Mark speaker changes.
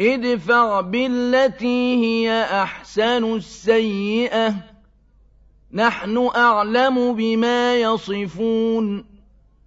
Speaker 1: ادفع بالتي هي أحسن السيئة. نحن أعلم بما يصفون.